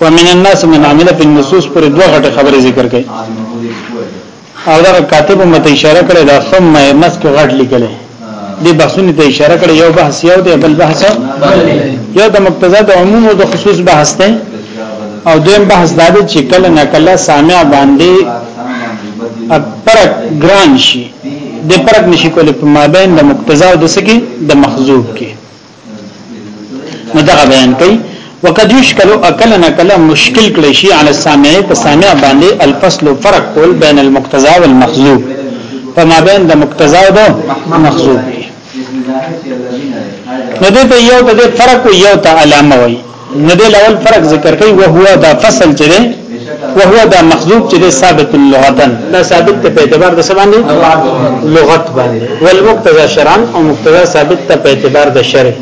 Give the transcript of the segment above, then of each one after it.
ومن الناس من عمل په نصوص پر دوه غټه خبره ذکر کړي او دا کاتب هم ته اشاره کړې دا ثم مسک غټ لیکلې دې بحثونه ته اشاره کړې یو بحث یو دی بل بحث یو د مقتضا د عموم او د خصوص بحث دی او دویم بحث دا دی چې کله نه کله سامع باندې پرک ګران شي د پرک نشي کولای په مابین د مقتضا او د سکی د مخزوب کې نو دا بیان کوي وقد يشكل اكلن کله مشکل کړي شي على السامع په سامع باندې الفصل فرق کول بین المقتضى والمخزوب فما بین د مقتضى او د مخزوب نو دې ته یو ته فرق او یو ته علامه وي نو د اول فرق ذکر کوي او هو دا فصل چې دی او هو دا مخذوب چې دی ثابت لغتن دا ثابت ته په اعتبار د سبان دی لغت باندې والمقتضى شرعا او مقتضى ثابت ته په اعتبار د شرع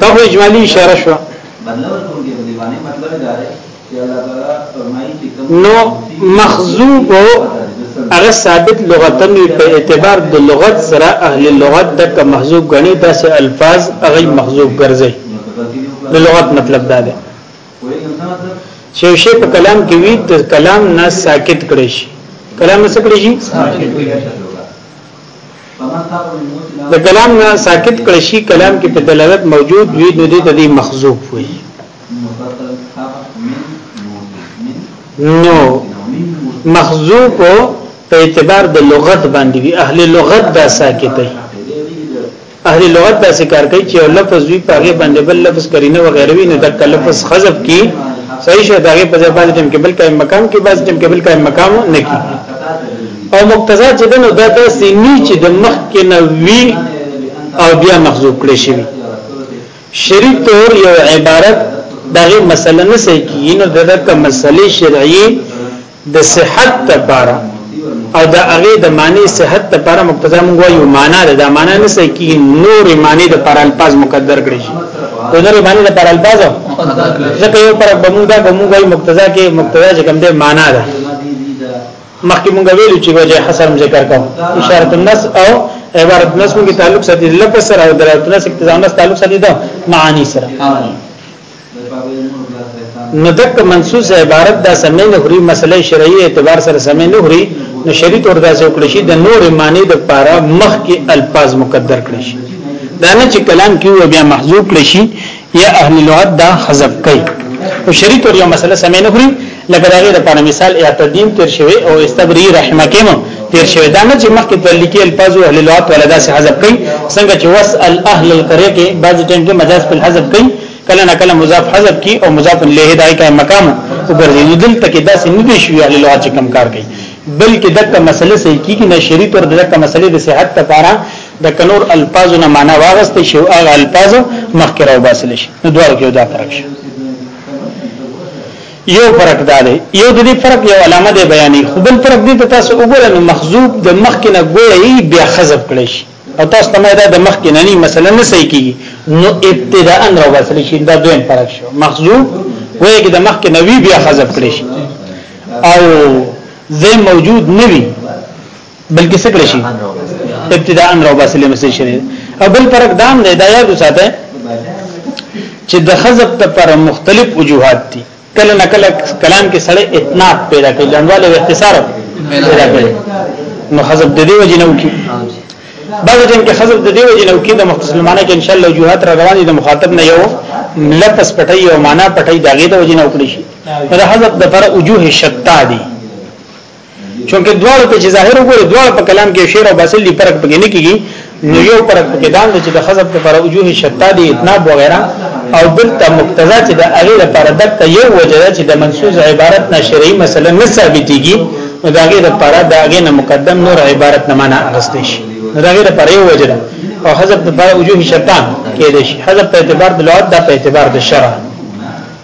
ته اجمالی اشاره شو بدلور کوم کې دی باندې مطلب دا دی نو مخزوب هغه ثابت لغتا وي په اعتبار د لغت سره اهل لغت دک مخزوب غني داسې الفاظ هغه مخزوب ګرځي د لغت مطلب دا دی چې شی په کلام کې وي د کلام نه ساکت کړي شي کلام نه سکړي شي د کلام نه ساکت کړي شي کلام کې په دلالت موجود وي نو د دې مخزوب وي نو محذوف په اعتبار د لغت باندې وی اهل لغت دا ساکت دی اهل لغت دا ذکر کوي چې لفظ وی په هغه باندې بل لفظ کرینه وغیره وی نه د لفظ خذف کی صحیح شه دغه په ځای باندې کې بل کای مقام کې باز کې بل کای مقام نه کی او مقتضا چې دنو دا داسې نه چې د مخ کې نه وی او بیا محذوف کړی شي شریک تور یو عبارت دغه مسله نه صحیح کیږي نو دغه مسلې شرعي د صحت لپاره او د هغه د معنی صحت لپاره مقتضا موږ یو معنا ده دا معنا نه صحیح کیږي نور معنی د پر الفاظ مقدر کړی شي د نور معنی د پر الفاظ ځکه یو پر بموږ بموږ مقتضا کې مقتضا چې کوم ده معنا ده مخکې مونږ ویلو چې وجه حصر ذکر کوم اشاره النص او عبارت النص مونږ تعلق ساتي د لفظ سره او دلالت النص اقتضاء النص تعلق ساتي د معانی سره نو دک منصوص عبارت دا سمې نه غري مسله شرعي اعتبار سره سمې نه غري نو شریط وردا سو کړی شي د نور معنی د پاره مخ کې الفاظ مقدر کړی شي دا نه چې کلام کې بیا محذوب کړی شي یا اهل لغت دا حذف کوي او شریط ور یو مسله سمې نه خوري لکه داغه د پر مثال اعتدیم تیر شوی او استبری رحمکم تیر شوی دا نه چې مخکې په لیکي الفاظ او اهل لغت ولا داسې حذف کوي څنګه چې وسال اهل القريه کې بعض ټیم کې مجاز په حذف کوي کله نه کله مضاف حذف کی او مضاف الیه دای کا مقام وګرځي نو دلته کې داسې نه دی شوی اهل لغت کم کار کوي بلکې دغه مسله صحیح کیږي نه شریط ور دغه مسله د صحت لپاره د کنور الفاظو نه معنا واغسته شي او هغه الفاظو مخکې راو باسل شي نو دوه کې دا فرق شي یو فرق دا دی یو د دې فرق یو علامه دی بیانې خو بل فرق دی تاسو وګورئ نو مخزوب د مخ کې نه ګوي بیا حذف کړی شي او تاسو ته دا د مخ کې نه ني مثلا نه صحیح کیږي نو ابتداء را وصل شي دا دویم فرق شو مخزوب وایي کې د مخ کې نوی بیا حذف کړی شي او زه موجود نوی بلکې څه کړی شي ابتداء راو باسل مسجد شریف او بل فرق دام دی دا یاد وساته چې د خزب ته پر مختلف وجوهات دي کله نه کله کلام کې سړی اتناب پیدا کوي لنډواله او اختصار پیدا کوي نو خزب د دې وجه نه وکي بعض ټیم کې خزب د دې وجه نه وکي د مختصلمانه کې ان شاء الله وجوهات را روان دي د مخاطب نه یو لپس پټي او معنا پټي داګه د وجه نه وکړي شي دا خزب د پر وجوه شتا دي چونکه دواړو ته چې ظاهر وګوره دواړو په کلام کې شعر او باطل دی فرق پکې نه کیږي نو یو فرق پکې دا چې د خزب لپاره وجوه شتا دی اتناب وغیرہ او دلته مقتضا چې د هغه لپاره د یو وجه چې د منسوس عبارت نه شرعي مسله نه ثابتيږي نو دا هغه لپاره دا هغه نه مقدم نور عبارت نه معنا اغستې شي نو دا هغه لپاره یو وجه ده او حذف لپاره وجوه شتا کې دي حذف په اعتبار د لغت دا په اعتبار د شرع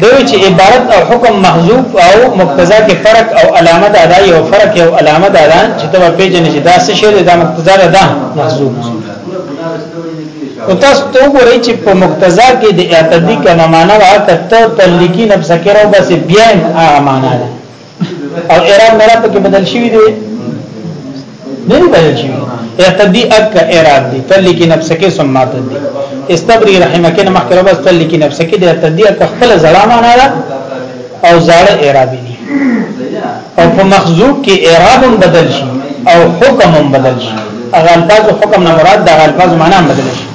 دی وی چې عبارت او حکم محذوف او مقتضا کې فرق او علامه ده دا یو فرق او علامه ده چې ته په پیژنې چې دا څه شی ده دا مقتضا ده دا محذوف او تاسو ته وګورئ چې په مقتضا کې د اعتدی کما معنا وا کته تلکی نفس کرو بس بیا هغه معنا ده او اعراب نه راته کې بدل شوی دی نه دی بدل شوی اعتدی اک اعراب دی تل کې نفس کې سمات دی استبری رحمک نه مخکره بس تل کې نفس کې د اعتدی اک خپل زړه معنا ده او زړه اعراب دی او په مخزوب کې اعراب بدل شي او حکم بدل شي اغه الفاظ حکم نه مراد د الفاظ معنا بدل شي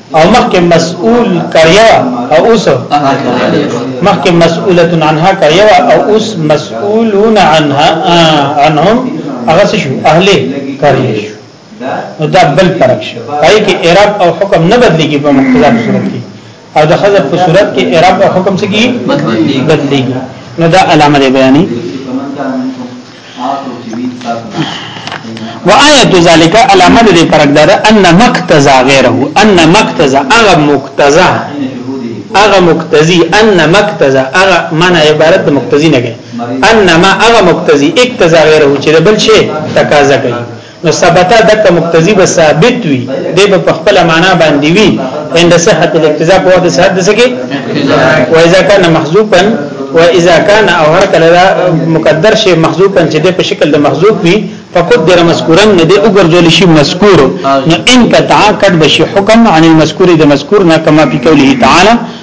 او مخکې مسؤول کریا او اوس مخکې مسؤوله عنها کریا او اوس مسؤولون عنها عنهم هغه شو اهل کریا شو نو دا بل فرق شو پای کې اعراب او حکم نه بدلېږي په مقتضا صورت کې او د حذف په صورت کې اعراب او حکم څه کی بدلېږي نو دا علامه بیانې وآیت ذالک علامه دې پرګدار ان مقتضا غیره ان مقتضا هغه مقتضا هغه مقتضی ان مقتضا هغه معنی عبارت د مقتضی نه کوي ان ما هغه مقتضی اقتضا غیره چې بل شي تقاضا کوي نو ثبتا دک مقتضی به ثابت وي د په خپل معنا باندې وي عند صحت الاقتضاء په وخت صحت دسګي و اذا كان محذوفا و اذا كان او هر کله مقدر شي محذوفا چې د په شکل د محذوف وي فقدر مذکورا نه دی وګرځول شي مذکور نو ان قطع کټ بشي حکم عن المذکور د مذکور نه کما په قوله تعالی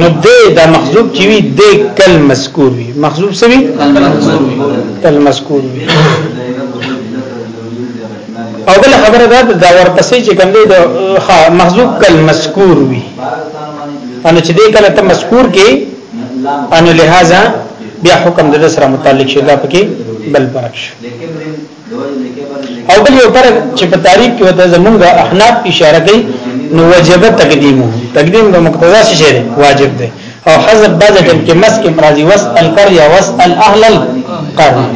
نو د د محذوب چې وي د کل مذکور وي محذوب څه وي کل مذکور وي او بل خبره ده دا ورپسې چې کوم دی د محذوب کل مذکور وي ان چې دې کله ته مذکور کې ان لہذا بیا حکم د سره متعلق شي دا پکې بل برکش او بل یو فرق چې په تاریخ کې وته زمونږ احناف اشاره کوي نو واجب تقدیمه تقدیم د مقتضا څه شی واجب دی او حذف بعد ټیم کې مس کې مرضی وس القريه وس الاهل القريه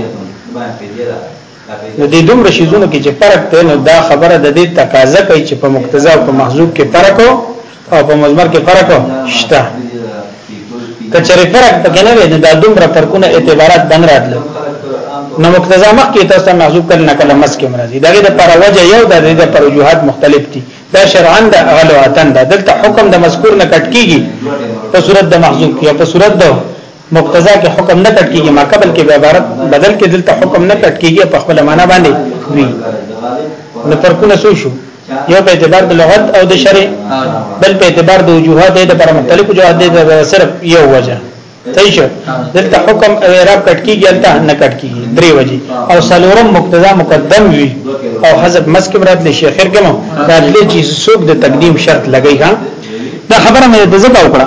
نو دې دومره شیزونو کې چې فرق دی نو دا خبره د دې تقاضا کوي چې په مقتضا او په محذوب کې فرق او په مزمر کې فرق شته کچره فرق پکې نه وي دا دومره فرقونه اعتبارات بن راتل نو مقتضا مخ کې تاسو محذوب کړي نه کلم مس کې مرضی دغه د پر وجه یو د دې پر وجوهات مختلف دي دا شرعاً د اغلو اتن دا دلته حکم د مذکور نه کټ کیږي په صورت د محذوب کې په صورت د مقتضا کې حکم نه کټ کیږي ما قبل کې به عبارت بدل کې دلته حکم نه کټ کیږي په خپل معنا باندې وی نو فرقونه سو شو یو په اعتبار د لغت او د شرع بل په اعتبار د وجوهات د پر مختلف وجوهات د صرف یو وجه صحیح شو دلته حکم او اعراب کټ کیږي دلته نه کټ کیږي درې وجه او سلورم مقتضا مقدم وی او حذف مسک مراد لشي خیر کوم دا دې چې سوق د تقدیم شرط لګی ها دا خبره مې د زګه وکړه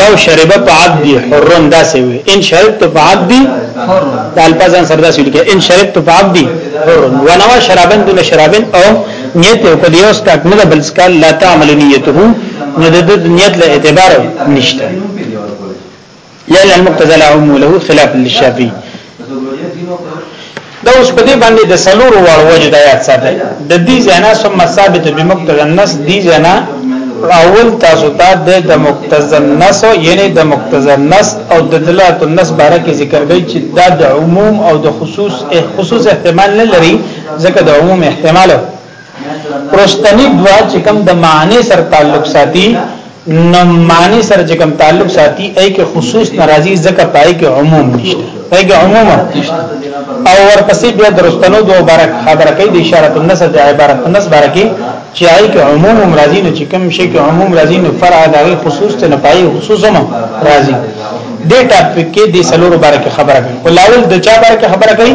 لو شرب په عبد حر داسې وي ان شربت په عبد حر د الفاظن سره داسې لیکي ان شربت په عبد حر ونوا شرابن دون شرابن او نیت او کدی اوس کټ نه بل سکال لا تعمل نیته نو د نیت له اعتبار نشته لأن المقتضى له عموله خلاف للشافعي دا اوس په دې باندې د سلور وړ وجه د آیات ساتي د دې زنا ثم ثابت بمقتضى النص دې زنا اول تاسو ته د مقتضى النص یعنی د مقتضى النص او د دلالت النص باره کې ذکر دی چې دا د عموم او د خصوص خصوص احتمال نه لري ځکه د عموم احتمال پرستنی دوا چې کوم د معنی سره تعلق ساتي نو معنی سره چې کوم تعلق ساتي اې کې خصوص ناراضي ځکه پای کې عموم نشته پای کې عموم نشته او ورپسې بیا درستنو دو برک خبره کوي د اشاره النص د عبارت النص برکه چې آی کې عموم راضی نه چې کوم شي کې عموم راضی نه فرع د خصوص ته نه پای خصوص هم راضی دې ټاپک کې د سلور برکه خبره کوي ولول د چا برکه خبره کوي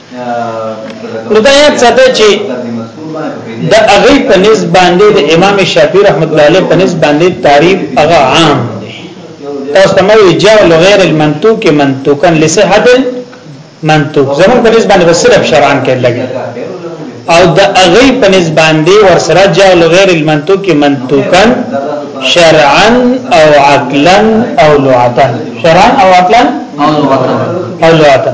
نو دا یاد ساته چې د هغه په نسبت باندې د امام شافعي رحمت الله علیه په نسبت باندې تعریف هغه عام دی تاسو ته مې جاء غیر المنطوق منطوقا لصحت منطوق زمون په نسبت باندې صرف شرعاً کې لګي او د هغه په نسبت باندې ورسره جاء غیر المنطوق منطوقا شرعا او عقلا او لغتا شرعا او عقلا او لغتا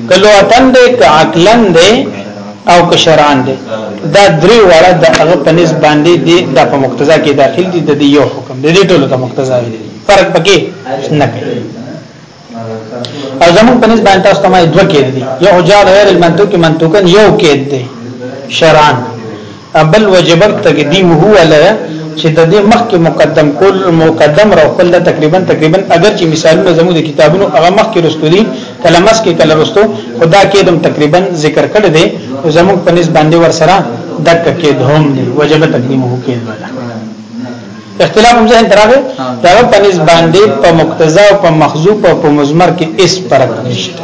کلوتن دی که عقلن دی او که شرعن دی دا درې واړه د هغه په نسبت باندې دی د په مقتضا کې داخل دي د یو حکم د دې ټولو ته مقتضا دی فرق پکې نه کوي او زمون په نسبت باندې تاسو ته دوه کې دي یو جار غیر المنطق منطقن یو کې دي شرعن بل وجبت تقدیمه ولا چې د دې مخکې مقدم کول مقدم را خپل تقریبا تقریبا اگر چې مثالونه زموږ د کتابونو هغه مخکې رستو دي کله مس کې کله رستو خدا کې دم تقریبا ذکر کړی دی زموږ په نسبت باندې ور سره دک کې دوم دی وجب تقدیمه کې ولا اختلاف هم ځین تراغه دا په نسبت باندې په مقتضا او په مخزوب او په مزمر کې اس فرق نشته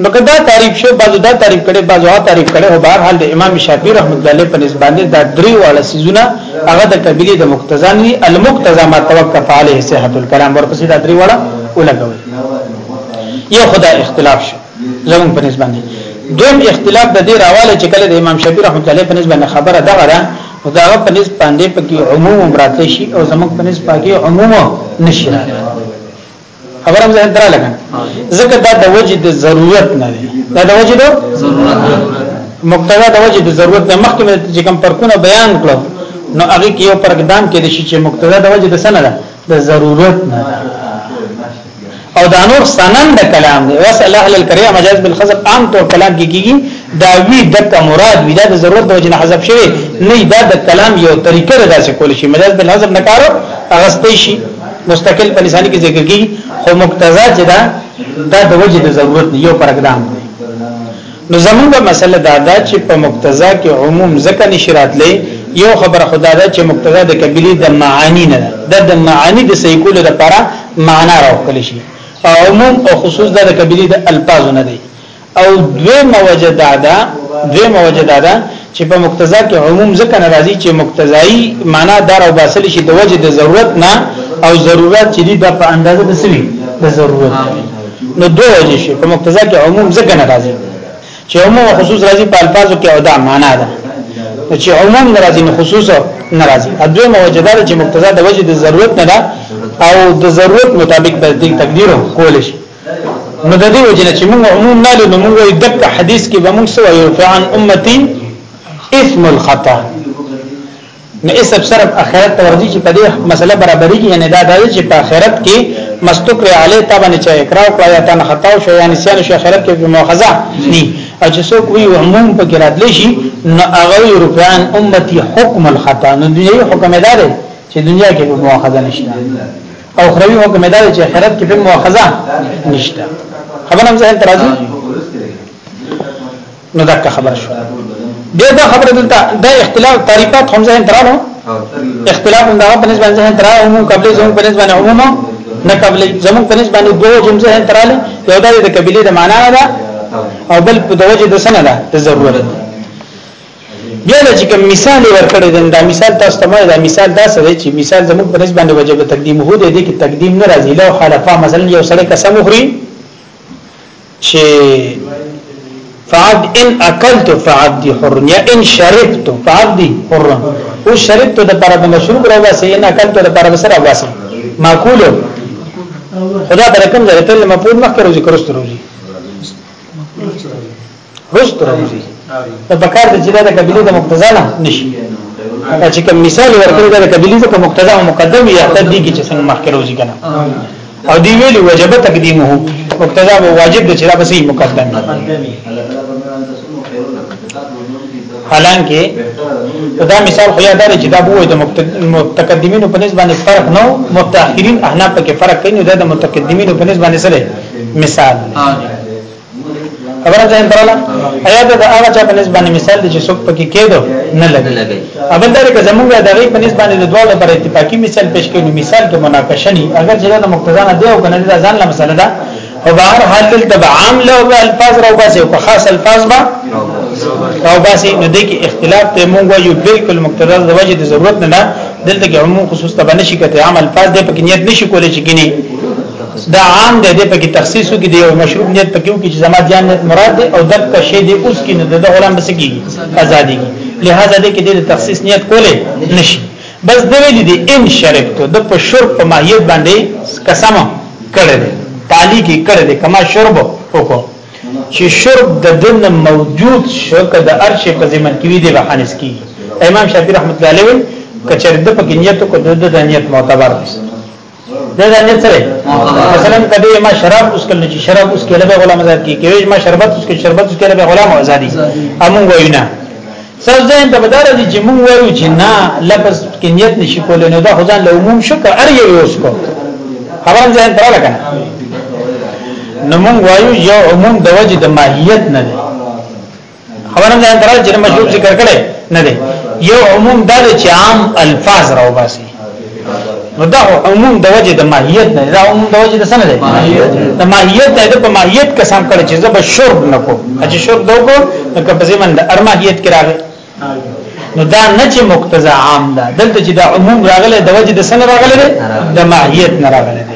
نو کدا تعریف شو بعضو دا تعریف کړي بعضو ها تعریف کړي او بهر حال د امام شافعي رحمت الله علیه په نسبت باندې دا درې واړه سيزونه هغه د قبيله د مقتضا نه المقتضا ما توقف عليه صحت الكلام ورپسې دا درې واړه ولګوي یو خدا اختلاف شو زمون په نسبت باندې دویم اختلاف د دې راواله چې کله د امام شافعي رحمت الله علیه په نسبت باندې خبره دغه ده نو دا په نسبت باندې پکې عموم راتلی شي او زمون په نسبت کې عموم نشي راتلی خبره مې ځان تر لګا ځکه دا د وجه د ضرورت نه دی دا د وجه د ضرورت مقتضا د وجه د ضرورت نه مخکې چې کوم پرکونه بیان کړو نو هغه کې یو پرګدام کې د شي چې مقتضا د وجه د سنه ده د ضرورت نه او دا نور سنن د کلام دی وسل اهل الکریم مجاز بالخزب عام طور کلام کې کیږي دا وی دک مراد وی دا د ضرورت د وجه نه حذف شوی نه دا د کلام یو طریقه ده چې کول شي مجاز بل حذف نه کارو اغستې شي مستقل په لسانی کې ذکر کی خو مقتضا چې دا دا د وجه د ضرورت نه یو پرګدام دی نو زمونږه مسله دا ده چې په مقتضا کې عموم ځکه نشرات لې یو خبر خدا ده چې مقتضا د کبلی د معانی نه ده د معانی د صحیح کولو لپاره معنا راوکل شي عموم او خصوص د کبلی د الفاظ نه دی او دوی موجه دادا دوی موجه دادا چې په مقتضا کې عموم ځکه ناراضي چې مقتضایي معنا دار او باسل شي د وجه د ضرورت نه او ضرورت چې دا په اندازه د سوي د ضرورت نو دوه وجه شي په مقتضا کې عموم ځکه ناراضي چې عموم خصوص راځي په الفاظو کې او دا معنا ده چې عموم ناراضي نه خصوص ناراضي ادوه موجه دار چې مقتضا د وجه د ضرورت نه ده او د ضرورت مطابق به د تقدیر کول شي نو د دې وجنه چې موږ عموم نه لرو موږ یو دک حدیث کې به موږ سوې یو فعن امتی اسم الخطا نو اسب صرف اخرت تورځي چې په دې مسله برابرۍ کې یعنی دا د چې په اخرت کې مستقر علی تبن چې اقرا او یا تن خطا او شیان سیان شي اخرت کې په مؤاخذه ني او چې څوک وی عموم په کې راتلی شي نو هغه رفعان امتی حکم الخطا نو دې حکم ادارې چې دنیا کې په مؤاخذه نشي او اخروی حکم دا چې آخرت کې په مؤاخذه نشته خبره هم ځین ترازی نو دا خبر شو بیا دا خبره دلته دا اختلاف تعریفات هم ځین ترالو اختلاف هم دا په نسبت ځین ترالو عموم قبل زمو په نسبت عموم نه قبل زمو په نسبت دوه جمع ځین ترالو یو دا د قبيله د معنا نه ده او بل په دوجه د سنه ده د ضرورت بیا د چې کوم مثال ورکړی دی دا مثال تاسو ته مې دا مثال دا څه دی چې مثال زموږ په نسبت باندې وجب تقدیم هو دی چې تقدیم نه راځي لو حلفا مثلا یو سړی قسم وخوري چې فعد ان اکلت فعد دی حر یا ان شربت فعد دی حر او شربت د پر د مشروب راواسي ان اکلت د پر بسر راواسي معقول خدا برکم زه ته لمپور مخ کروزي کرستروزي رست راوځي دا پکار دي چې دا قبيله د مقتضا نه نشي دا چې کوم مثال ورکړي دا قبيله د مقتضا او مقدم یا تدې کې چې څنګه مخکې راوځي کنه او دی ویلي وجب تقدیمه مقتضا او واجب د چې دا بسې مقدم حالانکه دا مثال خو یاد لري چې دا بوې د متقدمینو په نسبت باندې فرق نو متأخرین احناف په کې فرق کوي دا د متقدمینو په نسبت باندې سره مثال دی خبره ځین تراله ایا دا هغه چا په نسبت مثال دی چې څوک پکې کېدو نه لګي اول دا کې زمونږ د غي په نسبت د دوه لپاره اتفاقی مثال پیش کړي مثال کې مناقشه نه اگر چې دا مقتضا نه دی او کنه دا ځان له مسله ده او بهر حال دلته به عام له الفاظ راو باسي او خاص الفاظ به راو باسي نو د کې اختلاف ته مونږ یو بالکل مقتضا د وجه د ضرورت نه دلته کې عموم خصوص ته بنشي کته عام الفاظ د پکې نیت نشي کولای چې ګني دا عام دی د پکې تخصیصو کې دی او مشروب نیت پکې وکړي چې زما جان نیت مراد دی او دک شی دی اوس کې نه د غلام بس کېږي ازادي لہذا دې کې د تخصیص نیت کولې نشي بس د ویلې دی ان شرکتو د په شرب په ماهیت باندې قسم کړی دی تعالی کې کړی دی کما شرب وکړو چې شرب د دن موجود شو کده ارش په زمن کې دی به حنس کی امام شافعي رحمت الله علیه کچر د پکې نیت کو د د نیت معتبر دی دا دا نه سره مثلا کدی ما شراب اوس کله چې شراب اوس کله به غلام آزاد کی کوي ما شربت اوس کې شربت اوس کله به غلام آزادي امون وینا سرځین ته بدار دي چې مونږ وایو چې نه لفظ کې نیت نشي کولای نو دا خدان له عموم شو که ار یو اوس کو خبر ځین تر لګا نو مونږ وایو یو عموم د وجه د ماهیت نه دی خبره ده درا چې مشروب ذکر کړي نه دي یو عموم دا چې عام الفاظ راو باسي نو دا عموم د وجه د ماهیت نه دا عموم د وجه د سند دی د ماهیت نه د په ماهیت قسم کړي چې زب شرب نکو چې شرب دوکو نو په ځمن د ارماهیت کې راغی نو دا نه چې مقتضا عام ده دلته چې دا عموم راغله د وجه د سند راغله ده د ماهیت نه راغله ده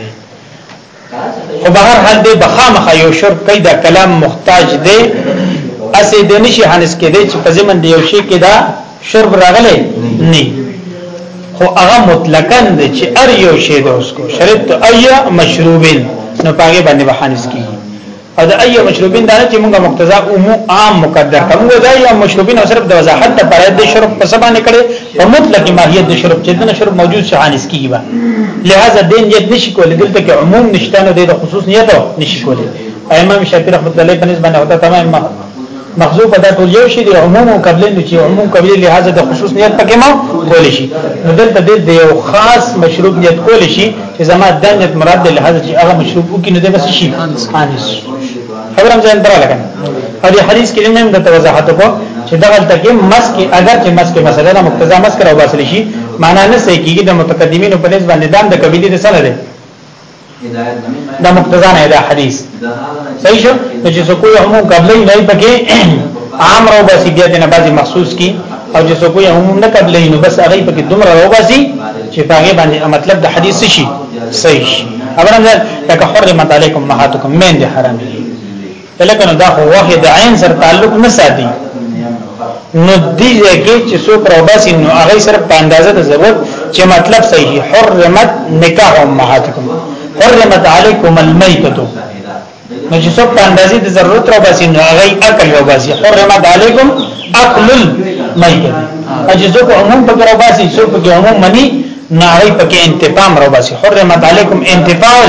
خو به هر حال دی بخامخه یو شر کوي دا کلام محتاج دی اسې د نشي حنس کې دی چې په زمن دی یو شي کې دا شر راغلی نه خو هغه مطلقاً دی چې ار یو شی د اوس کو شرط ایا مشروبین نو پاګه باندې بحانس کی او د اي مشروبین دا چې موږ مقتضا او مو عام مقدر کوم دا یا مشروبین او صرف د وضاحت ته پرې د شرب په سبا نه کړي په مطلق ماهیت د شرب چې د شرب موجود شي حانس کیږي با لہذا دین یې نشي کولای دلته کې عموم نشته نو د خصوص نیت نشي کولای امام شافعي رحمت الله علیه په نسبت نه هوتا تمام محذوف دا ټول یو شی دی عموم او قبلی نو چې عموم قبلی لہذا د خصوص نیت پکې مو کول شي نو دلته د یو خاص مشروب نیت کول شي چې زما د نیت مراد د لہذا چې هغه مشروب وکړي نو د بس شي خانس خبر هم ځان ترا لګا او د حدیث کې هم د توضاحت کو چې دغه تکي مس کې اگر چې مس کې مسله نه مقتضا مس کرو باسل شي معنا نه صحیح کیږي د متقدمینو په نسبت باندې دام د قبلی د سره دی دا مقتضا نه دا حدیث صحیح شو چې څوک یو هم قبلې نه پکې عام رو باسي بیا دنه بعضي مخصوص کی او چې څوک یو هم نه قبلې نو بس هغه پکې دومره رو باسي چې هغه باندې مطلب د حدیث شي صحیح شي اوبرم لکه حرمت علیکم مهاتکم مین دي حرام دي لکه نو دا خو وحی د عین سره تعلق نه ساتي نو دې کې چې څوک راوباسي نو هغه سره په اندازه د ضرورت چې مطلب صحیح حرمت نکاح امهاتکم حرمت علیکم المیتۃ نو چې څوک په اندازې د ضرورت را باسي نو هغه اکل را باسي حرمت علیکم اکل المیت چې څوک عموم په را باسي څوک په عموم منی نه هغه پکې انتقام را باسي حرمت علیکم انتقام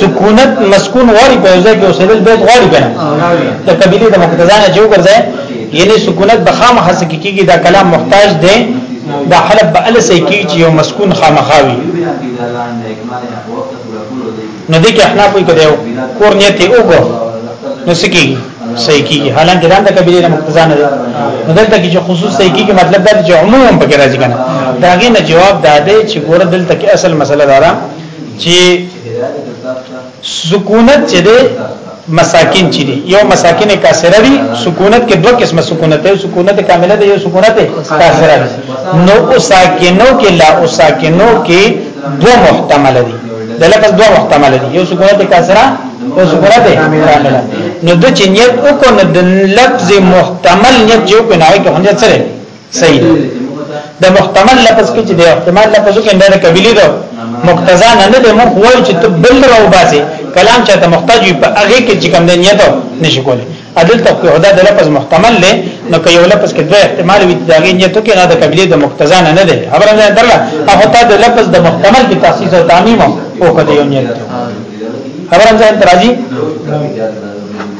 سکونت مسکون غواړي په ځای کې اوسېدل به غواړي کنه د قبيله د مقتضا نه جو ګرځي یعنی سکونت به خامخا سکیږي دا کلام محتاج دی دا حلب به ال سکی چې یو مسکون خامخاوي نو دې کې احنا کوئی کړي کور نیت یې وګو نو سکی صحیح کیږي حالانکه دا د قبيله د مقتضا نه ده نو دلته کې چې خصوص صحیح کیږي مطلب دا چې عموم په کې راځي کنه دا غي نه جواب دا دی چې ګوره دلته کې اصل مسله دارا چې سکونت چې ده مساکین چې دي یو مساکین کاسره دي سکونت کې دوه قسمه سکونت دی سکونت کامله دی یو سکونت کاسره دی نو او ساکینو کې لا او ساکینو کې دوه محتمل دي د لفظ دوه محتمل دي یو سکونت کاسره او سکونت کامله نو د چنیت او کو نو د لفظ محتمل نیت یو کنه کې هنځه سره صحیح د محتمل لفظ کې چې د احتمال لفظ کې نه قبلي دو مقتضا نه نه د مخ وای چې ته بل راو باسي کلام چې ته محتاج وي په هغه کې چې کوم د نیت نشي کولی عدل ته په هدا د لفظ محتمل له نو که یو لفظ کې دوه احتمال وي دا غي نیت کې نه د قبلي د مقتضا نه نه ده خبره ده درلا هغه ته د لفظ د محتمل کې تاسیس او تعمیم او کده یو نیت خبره ده ترازی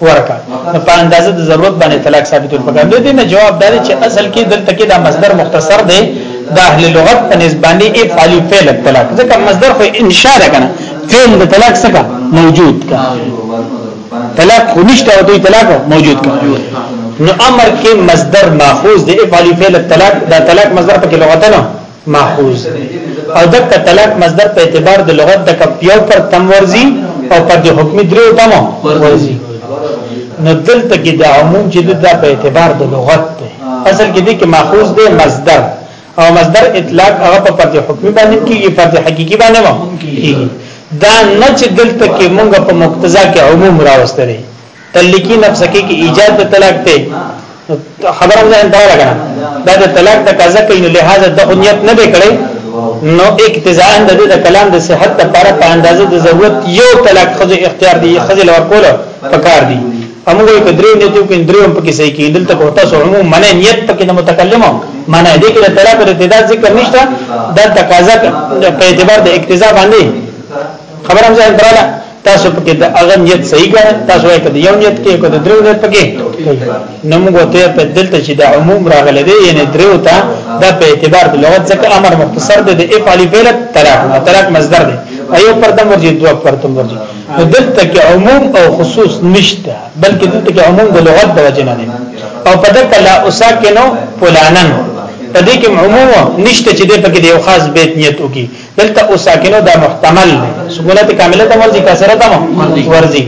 ورکا نو په اندازه د ضرورت باندې طلاق ثابتول پکار دی دینه جواب دار چې اصل کې دلته کې دا مصدر مختصر دی د اهل لغت په نسبت باندې افعلی فعل طلاق ځکه مصدر خو انشاء ده کنه فعل د طلاق څخه موجود کا طلاق خو نشته او دوی طلاق موجود کا نو امر کې مصدر ماخوذ دی افعلی فعل طلاق دا طلاق مصدر په لغت نه ماخوذ دی او دک طلاق مصدر په اعتبار د لغت د کپیو پر تم ورزي او پر د حکم دریو تم ورزي نو دلته کې د عموم چې د په اعتبار د لغت دی اصل کې دې کې ماخوذ دی مصدر او مصدر اطلاق هغه په پر د حکم باندې کیږي پر د حقيقي باندې مو کیږي دا نه چې دلته کې مونږ په مقتضا کې عموم راوستلې تلکی نفس کې کې ایجاد د طلاق ته خبره نه انده لګا دا د طلاق تقاضا کوي نو لہذا د غنیت نه به کړي نو اقتضاء د دې د کلام د صحت لپاره په اندازه د ضرورت یو طلاق خزه اختیار دی خزه لور کول پکار دی امو یو کدرې نه ته کې درې هم پکې صحیح کې دلته کوته سو عموم منه نیت پکې نه متکلمو منه دې کې د طلاق د تعداد ذکر نشته د تقاضا په اعتبار د اقتضاء باندې خبره هم ځان دراله تاسو پکې د هغه نیت صحیح کړه تاسو یې کړه یو نیت کې کړه درو نیت پکې نو موږ ته په دلته چې د عموم راغله دی یعنی درو ته د په اعتبار د لغت څخه امر مختصر دی د افعال فعل طلاق طلاق مصدر دی ایو پر تم ورځي دوه پر تم ورځي نو دلته کې عموم او خصوص نشته بلکې دلته کې عموم د لغت د وجه نه دی او په دغه لا اساکنو فلانن په دې کې عموم نشته چې د پکې یو خاص بیت نیت وکي دلته او ساکنو دا محتمل دی سکونت کامله ته ورځي کسره ته ورځي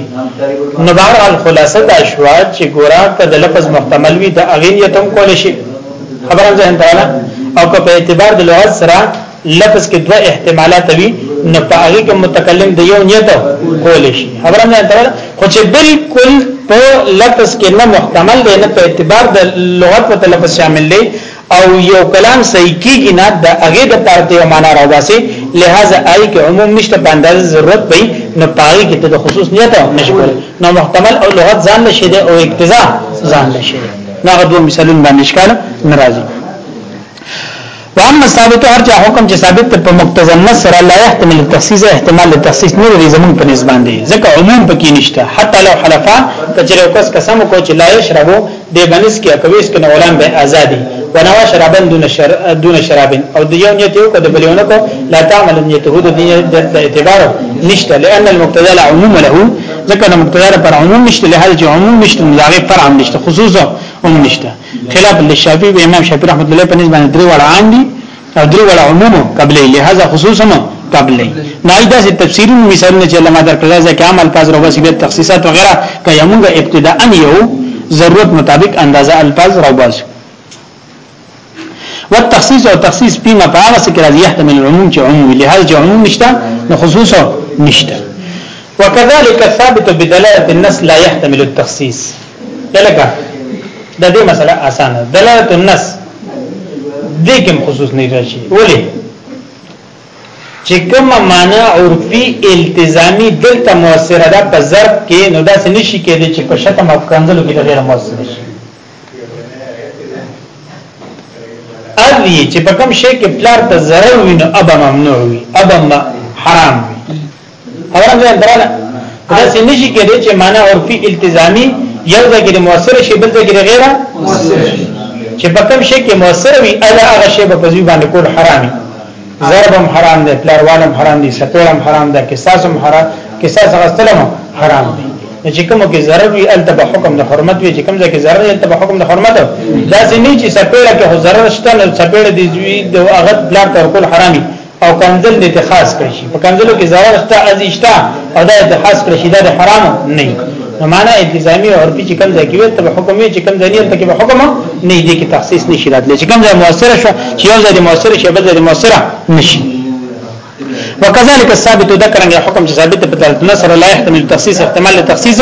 نو بهر حال خلاصه دا شو چې ګورا کده لفظ محتمل وي د اغنیتم کول شي خبره ځه انتهاله او که په اعتبار د لغت سره لفظ کې دوه احتمالات وي نو په هغه کې متکلم د یو نیت کول شي خبره ځه انتهاله خو چې بالکل په لفظ کې نه محتمل دی نه په اعتبار د لغت په لفظ شامل دی او یو کلام صحیح کیږي نه د هغه د پارته یو معنا راوباسي لہذا آی کې عموم نشته په اندازه ضرورت پي نو پاره کې د خصوص نیت نشول نو محتمل او لغت ځان نشي دی او اقتضا ځان نشي نو هغه دوه مثالونه باندې ښکار ناراضي واما ثابت هر چا حکم چې ثابت ته په مقتضا النص سره لا يحتمل التخصيص احتمال التخصيص نه لري زمون په نسبت باندې ځکه عموم پکې نشته حتی لو حلفا کچره کس قسم کو چې لا يشربو دی بنس کې کويس کې نولان به ازادي ونوا شرابن دون شر دون شرابن او د یو نیت یو کو د بلیونه کو لا تعمل نیته د د اعتبار نشته لئن المقتضى العموم له ځکه د مقتضا پر عموم نشته له حال چې عموم نشته مزاغه پر عام نشته خصوصا هم نشته خلاف للشافعي و امام شافعي رحمت الله په نسبت درې وړ عام دي او درې وړه عموم قبلې لہذا خصوص هم قبلې نه ایدا سي تفسیرونو مثالونه چې علما در کړل ځکه عام الفاظ رو باسي بیت تخصیصات وغیرہ کای موږ ابتداء ان یو ضرورت مطابق اندازه الفاظ رو باسو والتخصیص او تخصیص په ما پاغه سره راځي يحتمل العموم چې عموم لهدا چې عموم نشته نو خصوص نشته وكذلك الثابت بدلاله النص لا يحتمل التخصيص دلګه د دې مسله اسانه دلاله النص دې کوم خصوص نه راشي ولی چې کوم معنا عرفي التزامي دلته موثره ده په ضرب کې نو دا څه نشي کېدی چې په شتم او کنزلو کې غیر موثر شي اوی چې په کوم شي کې پلار ته ضرر وینو ابا ممنوع وي ابا حرام وي خبره مې دراله دا څه نشي کېدای چې معنا عرفي التزامي یو ځای کې موثر شي بل ځای کې غیر موثر شي چې په کوم شي کې موثر وي الا هغه شی په ځوی باندې کول حرام دي ضربم حرام دي پلاروانم حرام دي سپېړم حرام دي قصاصم حرام قصاص غسلم حرام دي چې کوم کې ضرر وي ال تبع حکم د حرمت وي چې کوم ځای کې ضرر وي ال تبع حکم د حرمت دا ځنی چې سپېړه کې ضرر شته نو سپېړه دي ځوی د هغه بلار تر کول حرامي او کنزل دې اتخاص کړی شي په کنزلو کې ضرر شته ازیشتا او دا اتخاص کړی شي دا حرام نه نو معنا التزامي او عرفي چې کوم ځای کې وي ته حکم یې چې کوم ځای ته کې حکم نه دی کې تخصیص نشي راتلی چې کوم ځای موثر شو چې یو ځای موثر شي بل ځای موثر نشي وکذالک الثابت ذکرنګ حکم چې ثابت په دلالت نصر لا يحتمل تخصیص احتمال تخصیص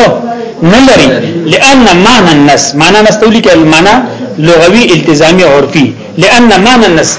نه لري لئن معنى النص معنى نستولي کې المعنى لغوي التزامي عرفي لأن معنى النص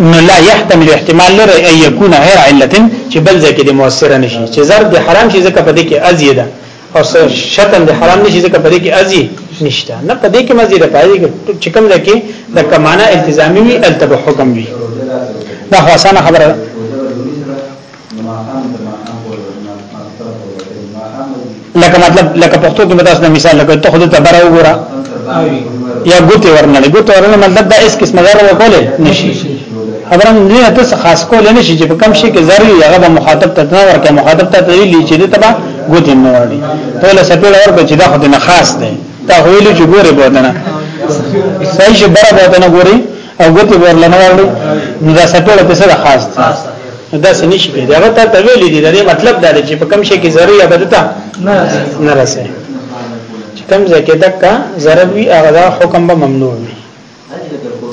نو لا يحتمل احتمال لري ان يكون غير علت چې بل ځکه د موثر نشي چې زر د حرام شي ځکه په دې کې ازي ده او شتن د حرام نشي ځکه په دې کې ازي نشته نه په دې کې مزيد پایي چې کوم ځکه د کمانه التزامي وي التب حکم وي دا خاصه خبره لکه مطلب لکه پښتو کې متاسو د مثال لکه ته خود ته برا وګوره یا ګوتې ورنړې ګوتې ورنړې مطلب دا اس قسمه ضرر وکولې نشي خبرم نه ته خاص کول نه شي چې په کم شي کې ضروري هغه به مخاطب ته نه ورکه مخاطب ته ته ویلي چې ته به ګوتې نه وړي ته له سپېړ ورکه چې دا خو نه خاص دی دا ویلي چې ګوره بوتنه صحیح شي بره بوتنه ګوري او ګوتې ورل نه وړي نو دا سټوله په سره خاص دي دا څه نشي کېدای هغه ته ویلې دي دا مطلب دا دی چې په کم شي کې ضروري یا بدتا نه رسي چې کم ځای کې دکا ضروري هغه دا حکم به ممنوع وي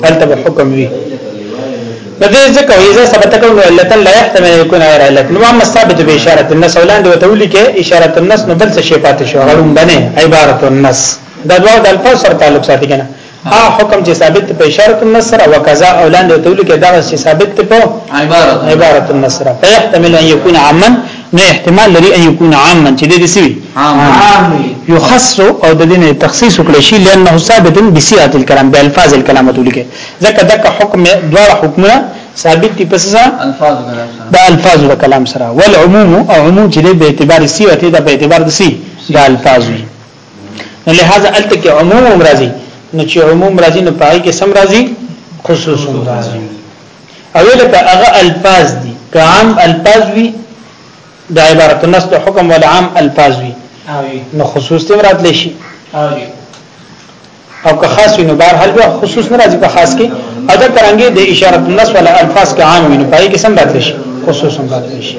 هلته به حکم وي د دې ځکه ایزه ثبت کوم نو علت لا يحتمل يكون غیر علت نو ما ثابت به اشاره النص ولان دی وتولی کې اشاره النص نو بل څه شی پاتې شو غړم بنه عبارت النص دا دوه د الفاظ سره تعلق ساتي کنه هغه حکم چې ثابت په اشاره النص سره وکذا او لاندې ته ولیکه دا چې ثابت په عبارت عبارت النص سره فيحتمل ان يكون عاما نه احتمال لري ان يكون عاما چې دې سوي عام يخص او د دې تخصیص وکړي شي لانه ثابت بصيغه الكلام بالفاظ الكلام ته ولیکه ځکه دغه حکم دوه حکمونه ثابت دي پس سره الفاظ دا الفاظ د کلام سره والعموم او عموم چې به اعتبار سیغه ته د اعتبار د سی د الفاظ وي نو لہذا الته کې عموم هم راځي نو چې عموم راځي نو پای کې سم راځي خصوص هم راځي او لکه هغه الفاظ دي که عام الفاظ وي د عبارت النص د حکم ول عام الفاظ وي نو خصوص تم راتلی شي او که خاص وي نو بهر حل به خصوص نه راځي په خاص کې ادا کرانګي د اشاره النص ول الفاظ کې عام وي نو پای کې سم راتلی شي خصوص هم راتلی شي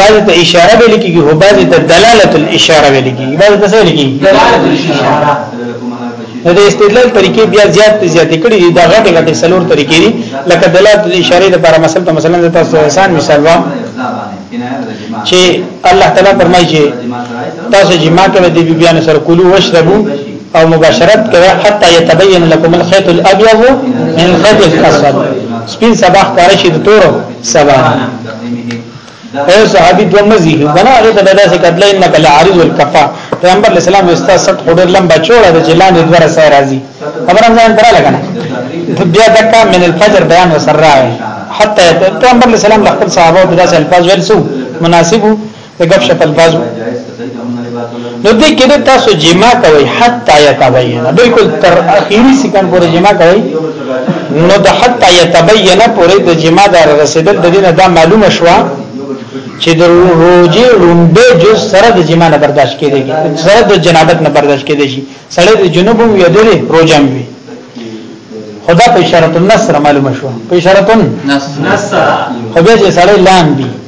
بعض ته اشاره به لیکيږي او بعض ته دلالت الاشاره به لیکيږي بعض ته څه لیکيږي دلالت الاشاره د استدلال طریقې بیا زیات زیات کړي دي دا غټه غټه سلور طریقې دي لکه دلالت الاشاره د لپاره مثلا مثلا د تاسو آسان مثال وا چې الله تعالی فرمایي چې تاسو جما کوي د بیان سره کولو وشربو او مباشرت کوي حتا يتبين لكم الخيط الابيض من الخيط الاسود سپین سبا ښکار شي د تورو سبا او صحابي دو مزي کنه هغه ته دادا سي کتل انك لعارض الكفا پیغمبر علیہ السلام وستا سټ خډر لمبا چوړه د جلان د ور سره راځي خبره ځان درا لګنه بیا دکا من الفجر بیان وسره حتى پیغمبر علیہ السلام خپل صحابه داسې الفاظ ویل سو مناسبو د غب شپ الفاظ نو دې کې تاسو جما کوي حتا يتبين بالکل تر اخیری سکن پورې جما کوي نو د حتا يتبين پورې د جما دار رسیدل د دینه دا معلومه شو چې د روزي رومبه جز سره د جما نه برداشت کېږي سره د جنابت نه برداشت کېږي شي سره د جنوب هم یادري روزم وي خدا په اشاره النصر معلومه شو په اشاره النصر خو به چې سره لاندې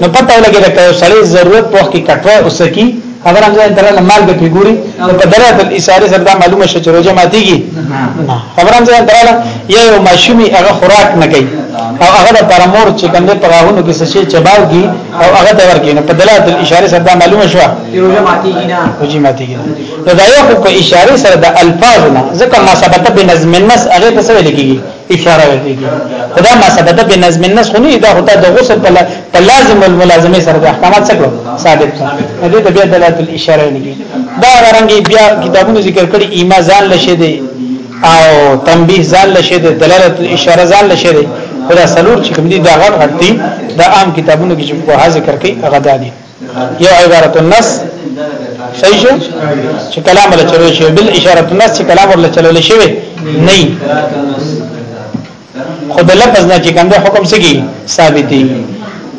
نو پته ولګي دا کوي سړی ضرورت په وخت کې کټوي او سکی خبر هم ځان تراله مال به پیګوري نو په درات الاشاره سره دا معلومه شې چې روزه ماتيږي خبر هم ځان تراله یا یو ماشومي هغه خوراک نه کوي او هغه د پرمور چې کوم په راهونو کې څه شي چباوږي او هغه ته ورکې نو په دلالت الاشاره سره دا معلومه شو روزه ماتيږي نه روزه ماتيږي نو دا یو په اشاره سره د الفاظ نه ځکه ما ثبت بنظم النص هغه څه لیکيږي اشاره کوي خدا ما ثبت به نظم النس خو نه دا خدا د غسل په لازم الملازمه سره د احکامات څخه ثابت ده دې ته بیا دلالت الاشاره نه کوي دا رنګي بیا کتابونو ذکر کړي ایما ځان لشه دي او تنبیه ځان لشه دي دلالت الاشاره ځان لشه دي خدا سلور چې کوم دي دا غړ غړتي دا عام کتابونو کې چې په ذکر کوي هغه دادي یو عبارت النص صحیح شو چې کلام ولا چلو شي بل اشاره النص چې کلام ولا چلو شي نه خود لفظ نه چې کوم حکم سګي ثابت دی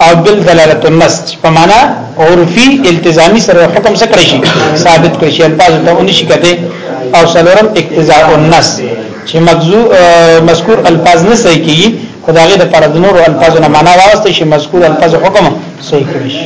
او بل دلالت النص په معنا عرفي التزامي سره حکم څه کړی شي ثابت کړی شي الفاظ ته اونې شي کته او سلورم اقتضاء النص چې مذکور الفاظ نه صحیح کیږي خو دا غي د پر د نورو الفاظو نه معنا واغسته شي مذکور الفاظ حکم صحیح کړی شي